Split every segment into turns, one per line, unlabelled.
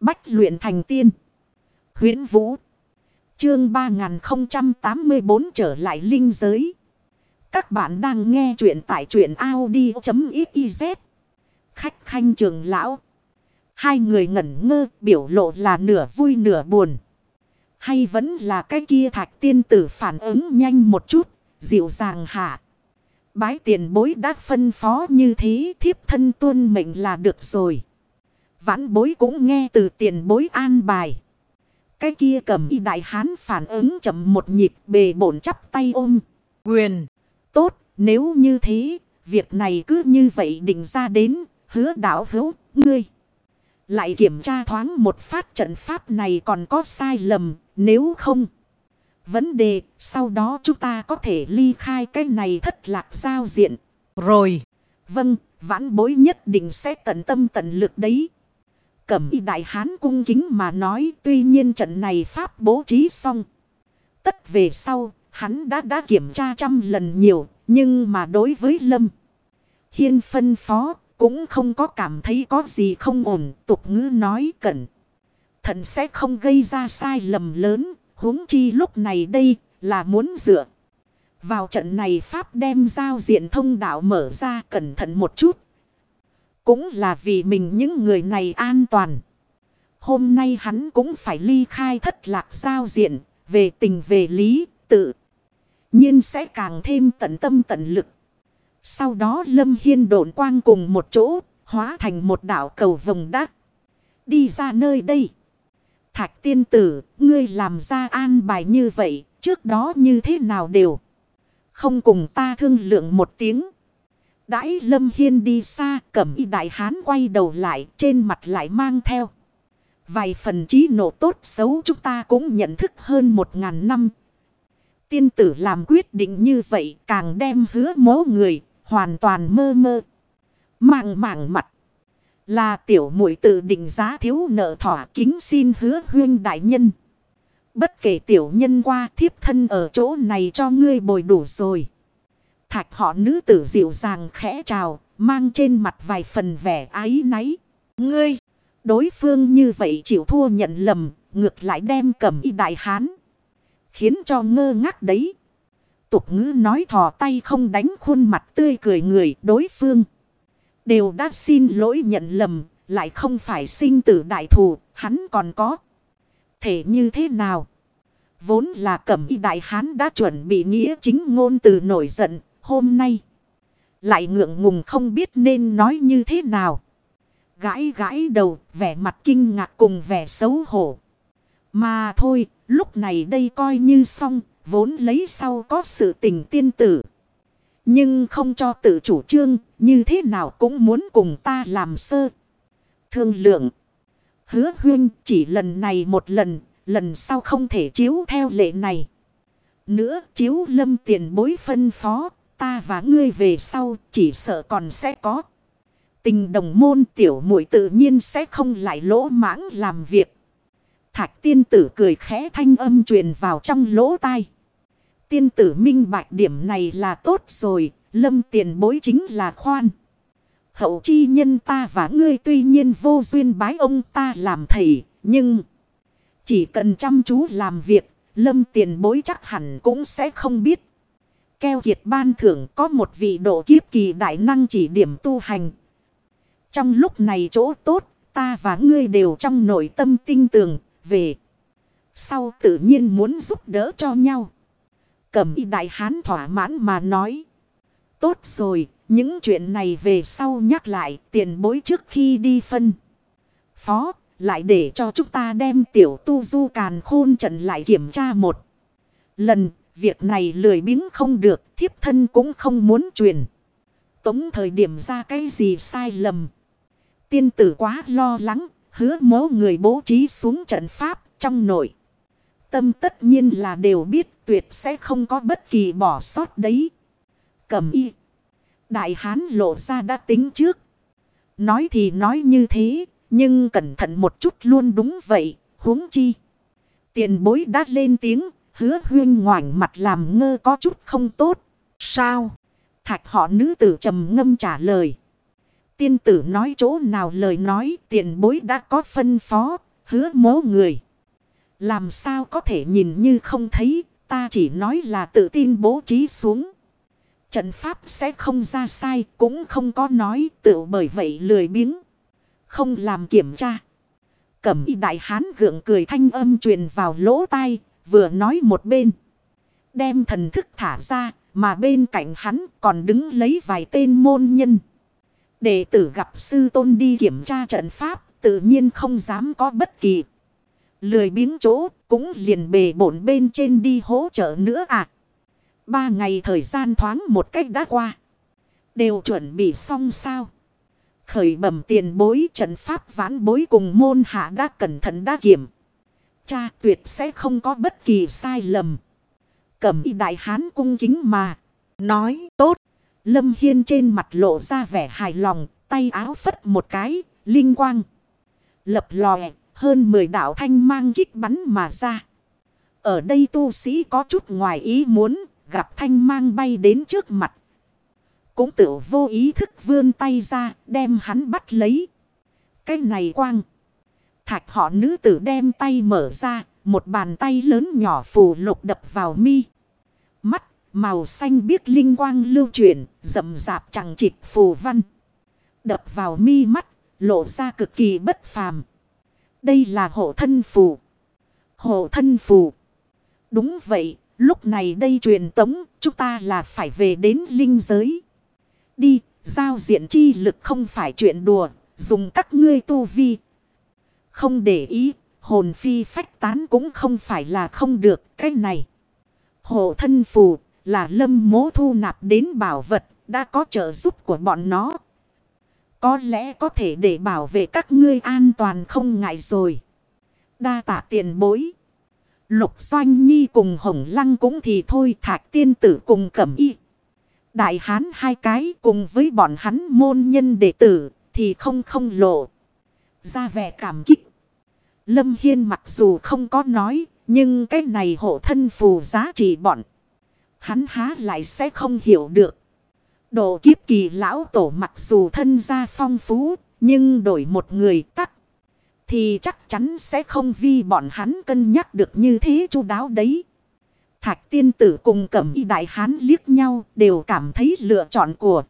Bách luyện thành tiên. huyễn Vũ. Chương 3084 trở lại linh giới. Các bạn đang nghe truyện tại truyện Audi.xyz. Khách khanh trường lão. Hai người ngẩn ngơ biểu lộ là nửa vui nửa buồn. Hay vẫn là cái kia thạch tiên tử phản ứng nhanh một chút, dịu dàng hạ. Bái tiền bối đã phân phó như thế thiếp thân tuân mệnh là được rồi. Vãn bối cũng nghe từ tiền bối an bài. Cái kia cầm y đại hán phản ứng chậm một nhịp bề bổn chắp tay ôm. Quyền. Tốt, nếu như thế, việc này cứ như vậy định ra đến, hứa đảo hữu, ngươi. Lại kiểm tra thoáng một phát trận pháp này còn có sai lầm, nếu không. Vấn đề, sau đó chúng ta có thể ly khai cái này thất lạc giao diện. Rồi. Vâng, vãn bối nhất định sẽ tận tâm tận lực đấy. Cẩm y đại hán cung kính mà nói tuy nhiên trận này pháp bố trí xong. Tất về sau, hắn đã đã kiểm tra trăm lần nhiều, nhưng mà đối với Lâm. Hiên phân phó, cũng không có cảm thấy có gì không ổn, tục ngữ nói cẩn. Thận sẽ không gây ra sai lầm lớn, huống chi lúc này đây là muốn dựa. Vào trận này Pháp đem giao diện thông đạo mở ra cẩn thận một chút. Cũng là vì mình những người này an toàn. Hôm nay hắn cũng phải ly khai thất lạc giao diện, về tình về lý, tự. nhiên sẽ càng thêm tận tâm tận lực. Sau đó Lâm Hiên độn quang cùng một chỗ, hóa thành một đảo cầu vồng đắc. Đi ra nơi đây. Thạch tiên tử, ngươi làm ra an bài như vậy, trước đó như thế nào đều. Không cùng ta thương lượng một tiếng. Đãi Lâm Hiên đi xa, cẩm y đại hán quay đầu lại, trên mặt lại mang theo. Vài phần trí nộ tốt xấu chúng ta cũng nhận thức hơn một ngàn năm. Tiên tử làm quyết định như vậy càng đem hứa mố người, hoàn toàn mơ mơ. Mạng mạng mặt. Là tiểu muội tự định giá thiếu nợ thỏa kính xin hứa huyên đại nhân. Bất kể tiểu nhân qua thiếp thân ở chỗ này cho ngươi bồi đủ rồi. Thạch họ nữ tử dịu dàng khẽ chào, mang trên mặt vài phần vẻ ái náy. Ngươi, đối phương như vậy chịu thua nhận lầm, ngược lại đem cầm y đại hán. Khiến cho ngơ ngác đấy. Tục ngữ nói thò tay không đánh khuôn mặt tươi cười người đối phương. Đều đã xin lỗi nhận lầm, lại không phải sinh tử đại thù, hắn còn có. Thể như thế nào? Vốn là cẩm y đại hán đã chuẩn bị nghĩa chính ngôn từ nổi giận, hôm nay. Lại ngượng ngùng không biết nên nói như thế nào. Gãi gãi đầu, vẻ mặt kinh ngạc cùng vẻ xấu hổ. Mà thôi, lúc này đây coi như xong, vốn lấy sau có sự tình tiên tử. Nhưng không cho tự chủ trương, như thế nào cũng muốn cùng ta làm sơ. Thương lượng. Hứa huyên chỉ lần này một lần, lần sau không thể chiếu theo lệ này. Nữa chiếu lâm tiền bối phân phó, ta và ngươi về sau chỉ sợ còn sẽ có. Tình đồng môn tiểu muội tự nhiên sẽ không lại lỗ mãng làm việc. Thạch tiên tử cười khẽ thanh âm truyền vào trong lỗ tai. Tiên tử minh bạch điểm này là tốt rồi, lâm tiền bối chính là khoan. Hậu chi nhân ta và ngươi tuy nhiên vô duyên bái ông ta làm thầy, nhưng chỉ cần chăm chú làm việc, lâm tiền bối chắc hẳn cũng sẽ không biết. Keo kiệt ban thưởng có một vị độ kiếp kỳ đại năng chỉ điểm tu hành. Trong lúc này chỗ tốt, ta và ngươi đều trong nội tâm tinh tường, về. Sau tự nhiên muốn giúp đỡ cho nhau. Cầm y đại hán thỏa mãn mà nói. Tốt rồi, những chuyện này về sau nhắc lại tiền bối trước khi đi phân. Phó, lại để cho chúng ta đem tiểu tu du càn khôn trận lại kiểm tra một lần. Việc này lười biếng không được, thiếp thân cũng không muốn truyền. Tống thời điểm ra cái gì sai lầm. Tiên tử quá lo lắng, hứa mố người bố trí xuống trận pháp trong nội. Tâm tất nhiên là đều biết tuyệt sẽ không có bất kỳ bỏ sót đấy. Cầm y. Đại hán lộ ra đã tính trước. Nói thì nói như thế, nhưng cẩn thận một chút luôn đúng vậy, huống chi. Tiền bối đã lên tiếng, hứa huyên ngoảnh mặt làm ngơ có chút không tốt. Sao? Thạch họ nữ tử trầm ngâm trả lời. Tiên tử nói chỗ nào lời nói tiền bối đã có phân phó, Hứa mố người. Làm sao có thể nhìn như không thấy. Ta chỉ nói là tự tin bố trí xuống. Trận pháp sẽ không ra sai. Cũng không có nói tự bởi vậy lười biếng. Không làm kiểm tra. Cẩm y đại hán gượng cười thanh âm truyền vào lỗ tai. Vừa nói một bên. Đem thần thức thả ra. Mà bên cạnh hắn còn đứng lấy vài tên môn nhân. Đệ tử gặp sư tôn đi kiểm tra trận pháp. Tự nhiên không dám có bất kỳ. Lười biếng chỗ, cũng liền bề bổn bên trên đi hỗ trợ nữa à. Ba ngày thời gian thoáng một cách đã qua. Đều chuẩn bị xong sao. Khởi bẩm tiền bối, trận pháp vãn bối cùng môn hạ đã cẩn thận đã kiểm. Cha tuyệt sẽ không có bất kỳ sai lầm. Cẩm y đại hán cung kính mà. Nói, tốt. Lâm Hiên trên mặt lộ ra vẻ hài lòng. Tay áo phất một cái. Linh quang. Lập lòe. Hơn 10 đạo thanh mang kích bắn mà ra. Ở đây tu sĩ có chút ngoài ý muốn. Gặp thanh mang bay đến trước mặt. Cũng tự vô ý thức vươn tay ra. Đem hắn bắt lấy. Cái này quang. Thạch họ nữ tử đem tay mở ra. Một bàn tay lớn nhỏ phù lục đập vào mi. Mắt, màu xanh biếc linh quang lưu chuyển, rậm rạp chẳng chịt phù văn. Đập vào mi mắt, lộ ra cực kỳ bất phàm. Đây là hộ thân phù. Hộ thân phù. Đúng vậy, lúc này đây truyền tống, chúng ta là phải về đến linh giới. Đi, giao diện chi lực không phải chuyện đùa, dùng các ngươi tu vi. Không để ý, hồn phi phách tán cũng không phải là không được, cái này. Hộ thân phù là lâm mố thu nạp đến bảo vật đã có trợ giúp của bọn nó. Có lẽ có thể để bảo vệ các ngươi an toàn không ngại rồi. Đa tạ tiền bối. Lục Doanh Nhi cùng Hồng Lăng cũng thì thôi thạc tiên tử cùng cẩm y. Đại hán hai cái cùng với bọn hắn môn nhân đệ tử thì không không lộ. Ra vẻ cảm kích. Lâm Hiên mặc dù không có nói, nhưng cái này hộ thân phù giá trị bọn. Hắn há lại sẽ không hiểu được. Độ kiếp kỳ lão tổ mặc dù thân gia phong phú. Nhưng đổi một người tắc. Thì chắc chắn sẽ không vì bọn hắn cân nhắc được như thế chu đáo đấy. Thạch tiên tử cùng cẩm y đại hán liếc nhau, đều cảm thấy lựa chọn của.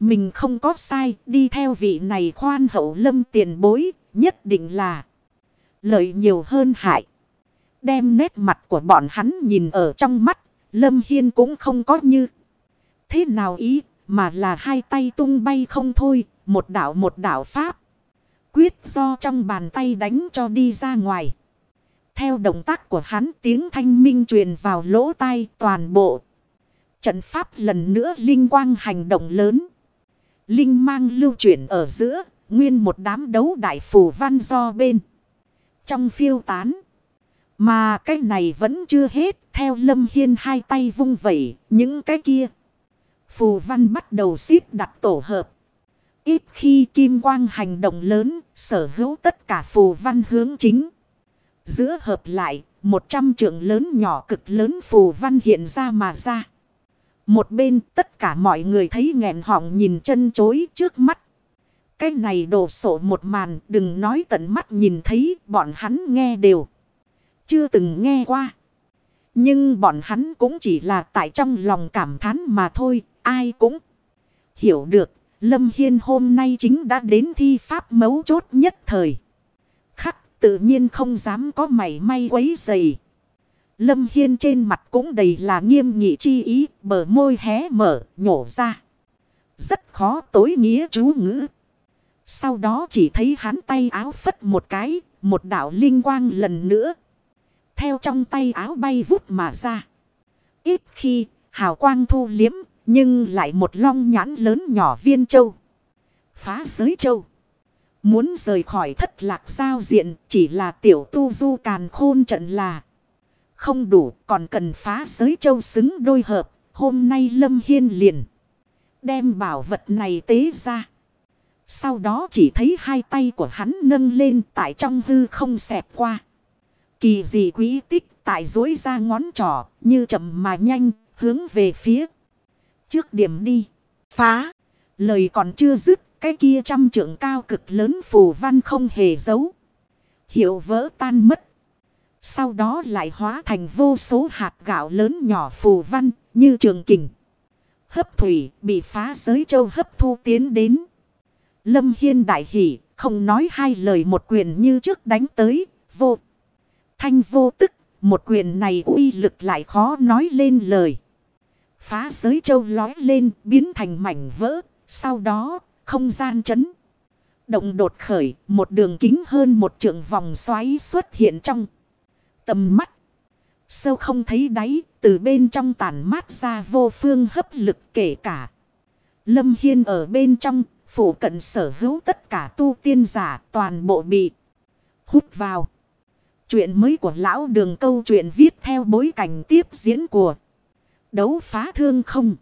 Mình không có sai, đi theo vị này khoan hậu lâm tiền bối, nhất định là lợi nhiều hơn hại. Đem nét mặt của bọn hắn nhìn ở trong mắt. Lâm Hiên cũng không có như. Thế nào ý, mà là hai tay tung bay không thôi. Một đảo một đảo pháp. Quyết do trong bàn tay đánh cho đi ra ngoài. Theo động tác của hắn, tiếng thanh minh truyền vào lỗ tai toàn bộ. Trận pháp lần nữa linh quang hành động lớn. Linh mang lưu chuyển ở giữa. Nguyên một đám đấu đại phù văn do bên. Trong phiêu tán. Mà cái này vẫn chưa hết. Theo Lâm Hiên hai tay vung vẩy. Những cái kia. Phù văn bắt đầu xếp đặt tổ hợp. Ít khi kim quang hành động lớn. Sở hữu tất cả phù văn hướng chính. Giữa hợp lại. Một trăm trượng lớn nhỏ cực lớn phù văn hiện ra mà ra. Một bên tất cả mọi người thấy nghẹn họng nhìn chân chối trước mắt. Cái này đổ sổ một màn đừng nói tận mắt nhìn thấy bọn hắn nghe đều chưa từng nghe qua. Nhưng bọn hắn cũng chỉ là tại trong lòng cảm thán mà thôi, ai cũng hiểu được. Lâm Hiên hôm nay chính đã đến thi pháp mấu chốt nhất thời. Khắc tự nhiên không dám có mảy may quấy dày. Lâm Hiên trên mặt cũng đầy là nghiêm nghị chi ý, bờ môi hé mở, nhổ ra. Rất khó tối nghĩa chú ngữ. Sau đó chỉ thấy hắn tay áo phất một cái, một đạo linh quang lần nữa theo trong tay áo bay vút mà ra. Ít khi hào quang thu liếm, nhưng lại một long nhãn lớn nhỏ viên châu. Phá giới châu. Muốn rời khỏi thất lạc giao diện chỉ là tiểu tu du càn khôn trận là. Không đủ, còn cần phá giới châu xứng đôi hợp. Hôm nay Lâm Hiên liền. Đem bảo vật này tế ra. Sau đó chỉ thấy hai tay của hắn nâng lên tại trong hư không xẹp qua. Kỳ dị quý tích tại dối ra ngón trỏ, như chậm mà nhanh, hướng về phía. Trước điểm đi. Phá. Lời còn chưa dứt. Cái kia trăm trượng cao cực lớn phù văn không hề giấu. hiệu vỡ tan mất. Sau đó lại hóa thành vô số hạt gạo lớn nhỏ phù văn, như trường kình. Hấp thủy bị phá giới châu hấp thu tiến đến. Lâm Hiên đại hỷ không nói hai lời một quyền như trước đánh tới, vô. Thanh vô tức, một quyền này uy lực lại khó nói lên lời. Phá giới châu lói lên, biến thành mảnh vỡ. Sau đó, không gian chấn. Động đột khởi, một đường kính hơn một trượng vòng xoáy xuất hiện trong tầm mắt. Sâu không thấy đáy, từ bên trong tàn mát ra vô phương hấp lực kể cả. Lâm Hiên ở bên trong, phủ cận sở hữu tất cả tu tiên giả toàn bộ bị hút vào. Chuyện mới của lão đường câu chuyện viết theo bối cảnh tiếp diễn của đấu phá thương không.